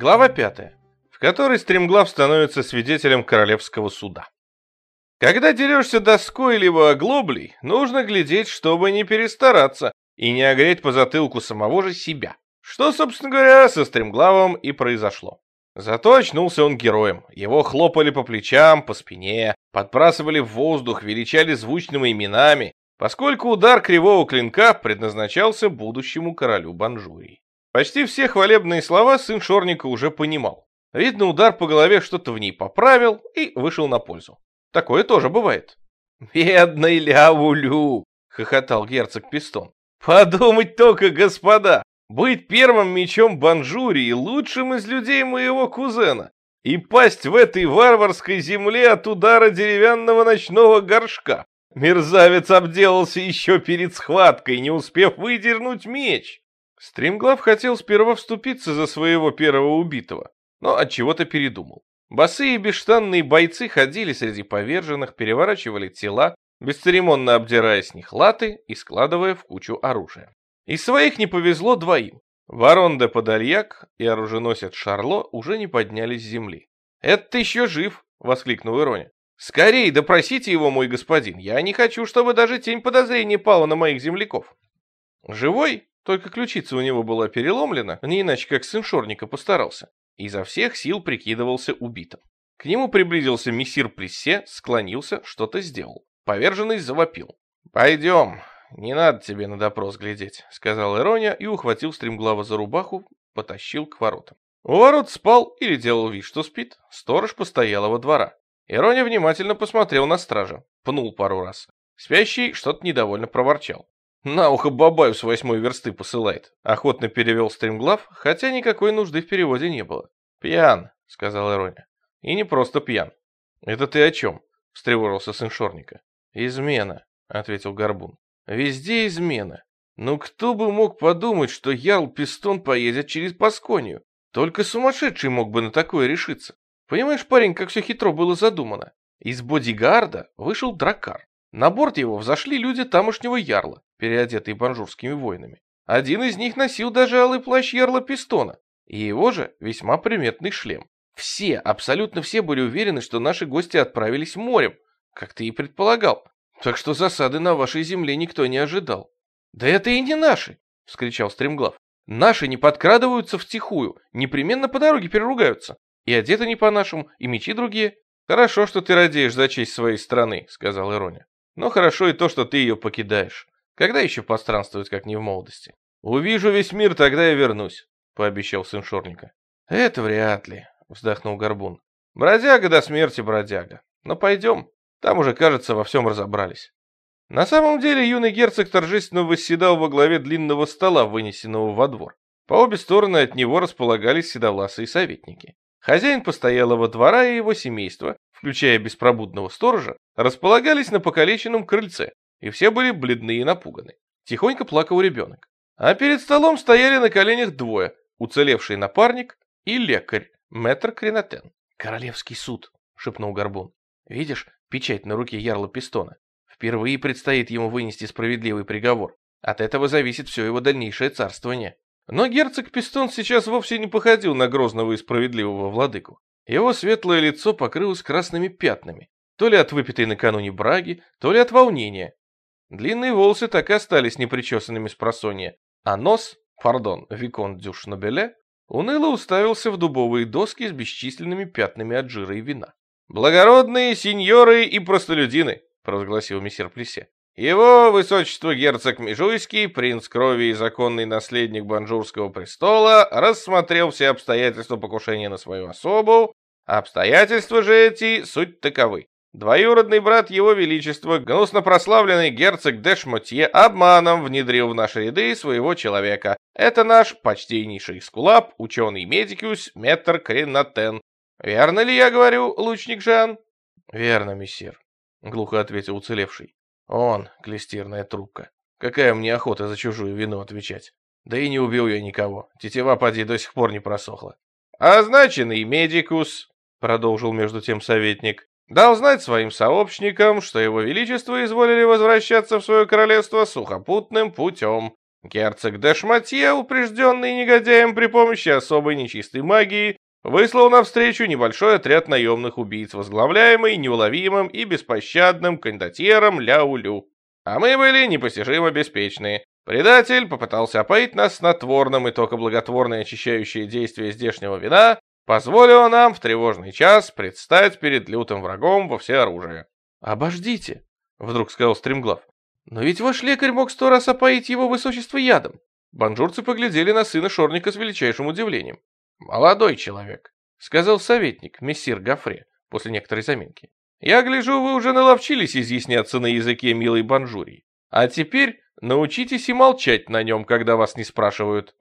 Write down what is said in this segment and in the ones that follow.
Глава 5, в которой Стремглав становится свидетелем королевского суда. Когда дерешься доской либо оглоблей, нужно глядеть, чтобы не перестараться и не огреть по затылку самого же себя. Что, собственно говоря, со Стремглавом и произошло. Зато очнулся он героем. Его хлопали по плечам, по спине, подбрасывали в воздух, величали звучными именами, поскольку удар кривого клинка предназначался будущему королю Банжурии. Почти все хвалебные слова сын Шорника уже понимал. Видно, удар по голове что-то в ней поправил и вышел на пользу. Такое тоже бывает. «Бедный Лявулю!» — хохотал герцог Пистон. «Подумать только, господа! Быть первым мечом Банжурии, лучшим из людей моего кузена, и пасть в этой варварской земле от удара деревянного ночного горшка. Мерзавец обделался еще перед схваткой, не успев выдернуть меч. Стримглав хотел сперва вступиться за своего первого убитого, но от чего то передумал. Босые бесштанные бойцы ходили среди поверженных, переворачивали тела, бесцеремонно обдирая с них латы и складывая в кучу оружия. Из своих не повезло двоим. Ворон де Подольяк и оруженосец Шарло уже не поднялись с земли. «Это еще жив!» — воскликнул Ироня. «Скорей допросите его, мой господин. Я не хочу, чтобы даже тень подозрения пала на моих земляков». «Живой?» Только ключица у него была переломлена, не иначе как сын Шорника постарался. И изо всех сил прикидывался убитым. К нему приблизился мессир Плессе, склонился, что-то сделал. Поверженный завопил. «Пойдем, не надо тебе на допрос глядеть», — сказал Ирония и ухватил стремглава за рубаху, потащил к воротам. У ворот спал или делал вид, что спит, сторож постоялого двора. Ирония внимательно посмотрел на стража, пнул пару раз. Спящий что-то недовольно проворчал. На ухо Бабаю с восьмой версты посылает. Охотно перевел стримглав, хотя никакой нужды в переводе не было. Пьян, сказал Ироня. И не просто пьян. Это ты о чем? Встревожился сын Шорника. Измена, ответил Горбун. Везде измена. Ну кто бы мог подумать, что Ярл Пистон поедет через Пасконию? Только сумасшедший мог бы на такое решиться. Понимаешь, парень, как все хитро было задумано. Из бодигарда вышел дракар. На борт его взошли люди тамошнего ярла, переодетые банжурскими воинами. Один из них носил даже алый плащ ярла Пистона, и его же весьма приметный шлем. Все, абсолютно все были уверены, что наши гости отправились морем, как ты и предполагал. Так что засады на вашей земле никто не ожидал. Да это и не наши, вскричал Стремглав. Наши не подкрадываются втихую, непременно по дороге переругаются. И одеты не по-нашему, и мечи другие. Хорошо, что ты радеешь за честь своей страны, сказал Ироня. Но хорошо и то, что ты ее покидаешь. Когда еще постранствовать, как не в молодости? Увижу весь мир, тогда я вернусь, пообещал сын Шорника. Это вряд ли, вздохнул Горбун. Бродяга до смерти бродяга. Но пойдем, там уже, кажется, во всем разобрались. На самом деле юный герцог торжественно восседал во главе длинного стола, вынесенного во двор. По обе стороны от него располагались седовласые советники. Хозяин постоялого двора и его семейство включая беспробудного сторожа, располагались на покалеченном крыльце, и все были бледны и напуганы. Тихонько плакал ребенок. А перед столом стояли на коленях двое, уцелевший напарник и лекарь, мэтр Кринотен. «Королевский суд», — шепнул Горбун. «Видишь, печать на руке ярла Пистона. Впервые предстоит ему вынести справедливый приговор. От этого зависит все его дальнейшее царствование». Но герцог Пистон сейчас вовсе не походил на грозного и справедливого владыку. Его светлое лицо покрылось красными пятнами, то ли от выпитой накануне браги, то ли от волнения. Длинные волосы так и остались непричесанными с просонья, а нос, пардон, Викон Дюш Нобеле, уныло уставился в дубовые доски с бесчисленными пятнами от жира и вина. «Благородные сеньоры и простолюдины!» — провозгласил мессер Плесе. Его высочество герцог Межуйский, принц крови и законный наследник Банжурского престола, рассмотрел все обстоятельства покушения на свою особу. Обстоятельства же эти суть таковы. Двоюродный брат его величества, гнусно прославленный герцог де Шмотье, обманом внедрил в наши ряды своего человека. Это наш почтеннейший скулап, ученый-медикус, метр Кренатен. Верно ли я говорю, лучник Жан? Верно, мессир, глухо ответил уцелевший. Он, клестирная трубка. Какая мне охота за чужую вину отвечать? Да и не убил я никого. Тетива поди до сих пор не просохла. Означенный медикус, продолжил между тем советник, дал знать своим сообщникам, что его величество изволили возвращаться в свое королевство сухопутным путем. Герцог де Шматье, упрежденный негодяем при помощи особой нечистой магии, выслал навстречу небольшой отряд наемных убийц, возглавляемый неуловимым и беспощадным кондотьером Ляулю. А мы были непостижимо беспечные. Предатель попытался опоить нас снотворным, и только благотворное очищающее действие здешнего вина позволило нам в тревожный час предстать перед лютым врагом во всеоружие. «Обождите», — вдруг сказал Стремглав. «Но ведь ваш лекарь мог сто раз опоить его высочество ядом». Банжурцы поглядели на сына Шорника с величайшим удивлением. «Молодой человек», — сказал советник, мессир Гафре, после некоторой заминки. «Я гляжу, вы уже наловчились изъясняться на языке милой Банжурии. А теперь научитесь и молчать на нем, когда вас не спрашивают».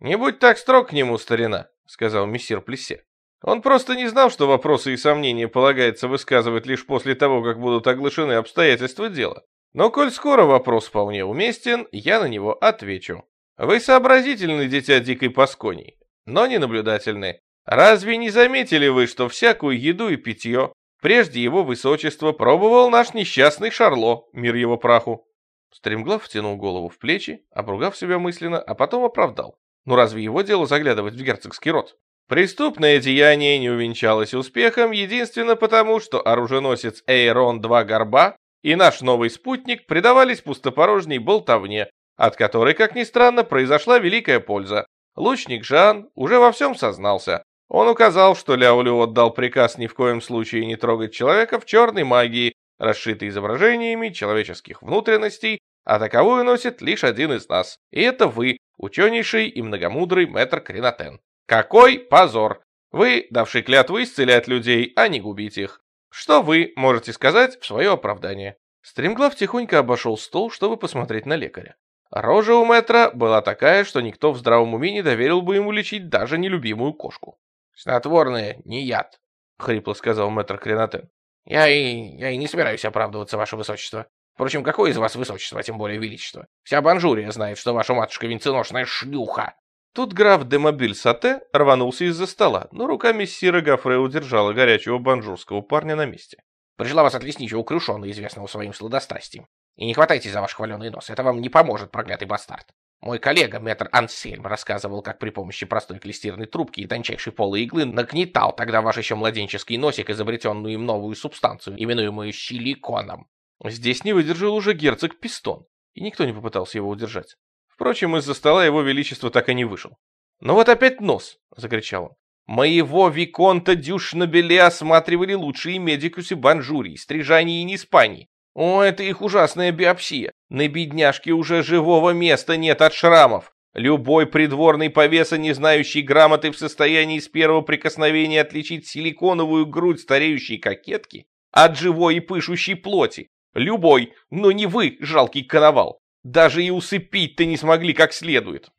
«Не будь так строг к нему, старина», — сказал мессир Плесе. Он просто не знал, что вопросы и сомнения полагается высказывать лишь после того, как будут оглашены обстоятельства дела. Но коль скоро вопрос вполне уместен, я на него отвечу. Вы сообразительны, дитя дикой Пасконии, но не наблюдательны. Разве не заметили вы, что всякую еду и питье прежде его высочества пробовал наш несчастный Шарло, мир его праху? Стремглав втянул голову в плечи, обругав себя мысленно, а потом оправдал. Ну разве его дело заглядывать в герцогский род? Преступное деяние не увенчалось успехом единственно потому, что оруженосец Эйрон-2 Горба и наш новый спутник предавались пустопорожней болтовне, от которой, как ни странно, произошла великая польза. Лучник Жан уже во всем сознался. Он указал, что Ляулю отдал приказ ни в коем случае не трогать человека в черной магии, расшитой изображениями человеческих внутренностей, а таковую носит лишь один из нас, и это вы, ученейший и многомудрый мэтр Кринатен. Какой позор! Вы, давший клятву исцелять людей, а не губить их. Что вы можете сказать в свое оправдание? Стремглав тихонько обошел стол, чтобы посмотреть на лекаря. Рожа у мэтра была такая, что никто в здравом уме не доверил бы ему лечить даже нелюбимую кошку. «Снотворное не яд», — хрипло сказал мэтр Кренатен. «Я и, я и не собираюсь оправдываться, ваше высочество. Впрочем, какое из вас высочество, тем более величество? Вся Банжурия знает, что ваша матушка венценосная шлюха». Тут граф де Мобиль Сате рванулся из-за стола, но рука мессира Гафре удержала горячего банжурского парня на месте. «Пришла вас от лесничего крюшона, известного своим сладострастием. И не хватайтесь за ваш хваленый нос, это вам не поможет, проклятый бастард. Мой коллега, мэтр Ансельм, рассказывал, как при помощи простой клестирной трубки и тончайшей полой иглы нагнетал тогда ваш еще младенческий носик изобретенную им новую субстанцию, именуемую силиконом. Здесь не выдержал уже герцог Пистон, и никто не попытался его удержать. Впрочем, из-за стола его величество так и не вышел. «Ну вот опять нос!» — закричал он. «Моего Виконта Дюшнобеле осматривали лучшие медикусы Банжурии, Стрижани и Ниспании. О, это их ужасная биопсия. На бедняжке уже живого места нет от шрамов. Любой придворный повеса, не знающий грамоты, в состоянии с первого прикосновения отличить силиконовую грудь стареющей кокетки от живой и пышущей плоти. Любой, но не вы, жалкий коновал. Даже и усыпить-то не смогли как следует.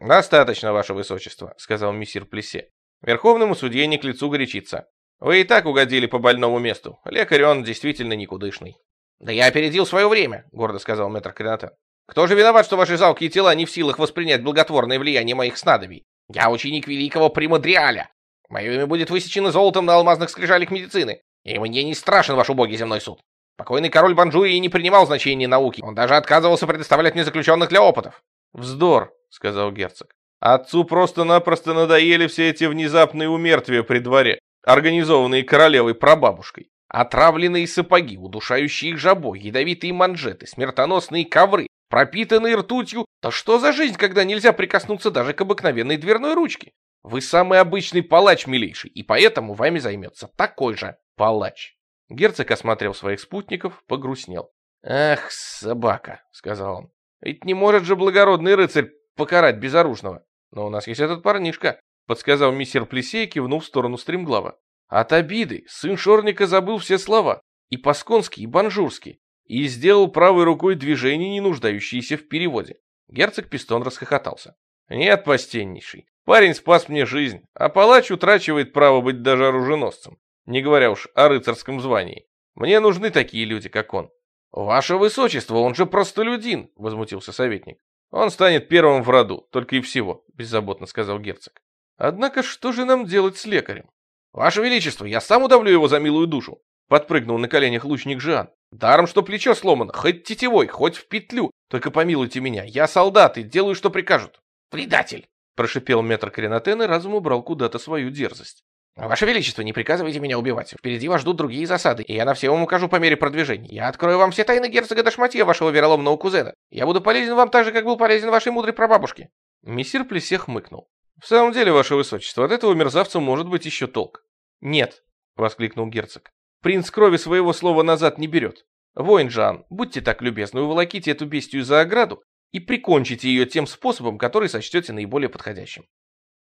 «Достаточно, ваше высочество», — сказал мессир Плесе. «Верховному судье не к лицу горячиться. Вы и так угодили по больному месту. Лекарь он действительно никудышный». «Да я опередил свое время», — гордо сказал мэтр Кренатен. «Кто же виноват, что ваши жалкие тела не в силах воспринять благотворное влияние моих снадобий? Я ученик великого Примадриаля. Мое имя будет высечено золотом на алмазных скрижалях медицины, и мне не страшен ваш убогий земной суд. Покойный король Банжурии не принимал значения науки, он даже отказывался предоставлять мне заключенных для опытов. «Вздор», — сказал герцог. «Отцу просто-напросто надоели все эти внезапные умертвия при дворе, организованные королевой прабабушкой. Отравленные сапоги, удушающие жабо, ядовитые манжеты, смертоносные ковры, пропитанные ртутью. Да что за жизнь, когда нельзя прикоснуться даже к обыкновенной дверной ручке? Вы самый обычный палач, милейший, и поэтому вами займется такой же палач». Герцог осмотрел своих спутников, погрустнел. «Ах, собака», — сказал он. «Ведь не может же благородный рыцарь покарать безоружного. Но у нас есть этот парнишка», — подсказал мистер Плесей, кивнув в сторону стремглава. От обиды сын Шорника забыл все слова, и пасконский, и банжурский, и сделал правой рукой движение, не нуждающееся в переводе. Герцог Пистон расхохотался. «Нет, постеннейший, парень спас мне жизнь, а палач утрачивает право быть даже оруженосцем не говоря уж о рыцарском звании. Мне нужны такие люди, как он. «Ваше высочество, он же простолюдин!» — возмутился советник. «Он станет первым в роду, только и всего», — беззаботно сказал герцог. «Однако что же нам делать с лекарем?» «Ваше величество, я сам удавлю его за милую душу!» — подпрыгнул на коленях лучник Жан. «Даром, что плечо сломано, хоть тетевой, хоть в петлю, Только помилуйте меня, я солдат и делаю, что прикажут. Предатель! Прошипел метр Кренатен и разум убрал куда-то свою дерзость. «Ваше Величество, не приказывайте меня убивать. Впереди вас ждут другие засады, и я на все вам укажу по мере продвижения. Я открою вам все тайны герцога Дашматье, вашего вероломного кузена. Я буду полезен вам так же, как был полезен вашей мудрой прабабушке». Мессир Плесе хмыкнул. «В самом деле, ваше высочество, от этого мерзавца может быть еще толк». «Нет», — воскликнул герцог. «Принц крови своего слова назад не берет. Воин Жан, будьте так любезны, уволоките эту бестию за ограду и прикончите ее тем способом, который сочтете наиболее подходящим».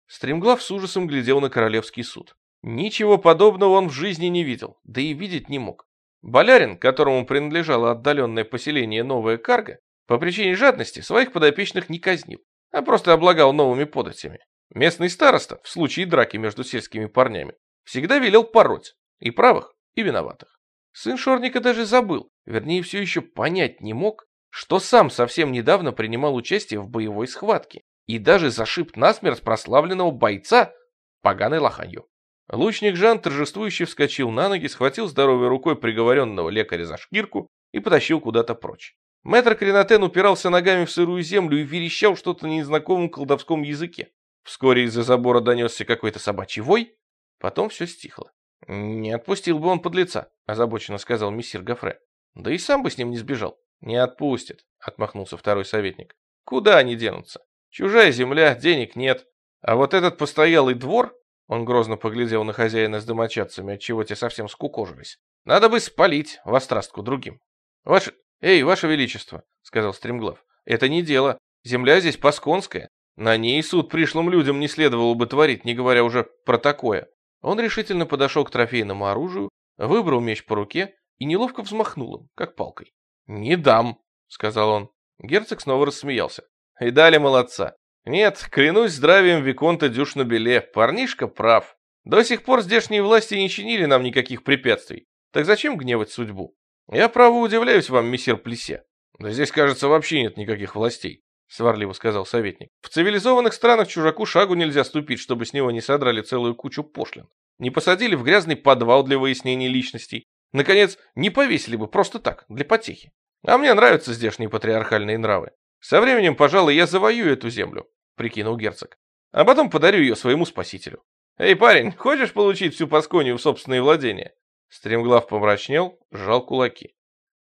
Стремглав с ужасом глядел на королевский суд. Ничего подобного он в жизни не видел, да и видеть не мог. Болярин, которому принадлежало отдаленное поселение Новая Карга, по причине жадности своих подопечных не казнил, а просто облагал новыми податями. Местный староста, в случае драки между сельскими парнями, всегда велел пороть и правых, и виноватых. Сын Шорника даже забыл, вернее, все еще понять не мог, что сам совсем недавно принимал участие в боевой схватке и даже зашиб насмерть прославленного бойца поганой лоханью. Лучник Жан торжествующе вскочил на ноги, схватил здоровой рукой приговоренного лекаря за шкирку и потащил куда-то прочь. Мэтр Кренатен упирался ногами в сырую землю и верещал что-то на незнакомом колдовском языке. Вскоре из-за забора донесся какой-то собачий вой, потом все стихло. «Не отпустил бы он подлеца», — озабоченно сказал мессир Гофре. «Да и сам бы с ним не сбежал». «Не отпустит», — отмахнулся второй советник. «Куда они денутся? Чужая земля, денег нет. А вот этот постоялый двор он грозно поглядел на хозяина с домочадцами, отчего те совсем скукожились. «Надо бы спалить в острастку другим». «Ваше... Эй, ваше величество», — сказал Стремглав, — «это не дело. Земля здесь пасконская. На ней суд пришлым людям не следовало бы творить, не говоря уже про такое». Он решительно подошел к трофейному оружию, выбрал меч по руке и неловко взмахнул им, как палкой. «Не дам», — сказал он. Герцог снова рассмеялся. «И дали молодца. Нет, клянусь здравием Виконта Дюшнобеле, парнишка прав. До сих пор здешние власти не чинили нам никаких препятствий. Так зачем гневать судьбу? Я право удивляюсь вам, мессир Плесе. Да здесь, кажется, вообще нет никаких властей, сварливо сказал советник. В цивилизованных странах чужаку шагу нельзя ступить, чтобы с него не содрали целую кучу пошлин. Не посадили в грязный подвал для выяснения личностей. Наконец, не повесили бы просто так, для потехи. А мне нравятся здешние патриархальные нравы. Со временем, пожалуй, я завоюю эту землю, прикинул герцог. А потом подарю ее своему спасителю. Эй, парень, хочешь получить всю Пасконию в собственные владения? Стремглав помрачнел, сжал кулаки.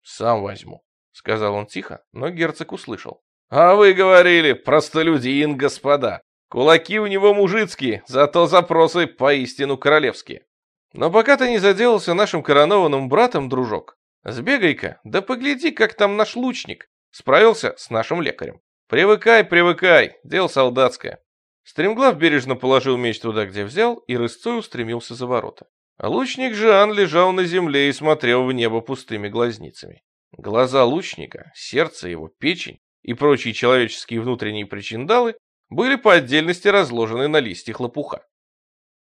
Сам возьму, сказал он тихо, но герцог услышал. А вы говорили, простолюдин, господа. Кулаки у него мужицкие, зато запросы поистину королевские. Но пока ты не заделался нашим коронованным братом, дружок, сбегай-ка, да погляди, как там наш лучник, Справился с нашим лекарем. Привыкай, привыкай, дело солдатское. Стремглав бережно положил меч туда, где взял, и рысцой устремился за ворота. лучник Жан лежал на земле и смотрел в небо пустыми глазницами. Глаза лучника, сердце его, печень и прочие человеческие внутренние причиндалы были по отдельности разложены на листьях лопуха.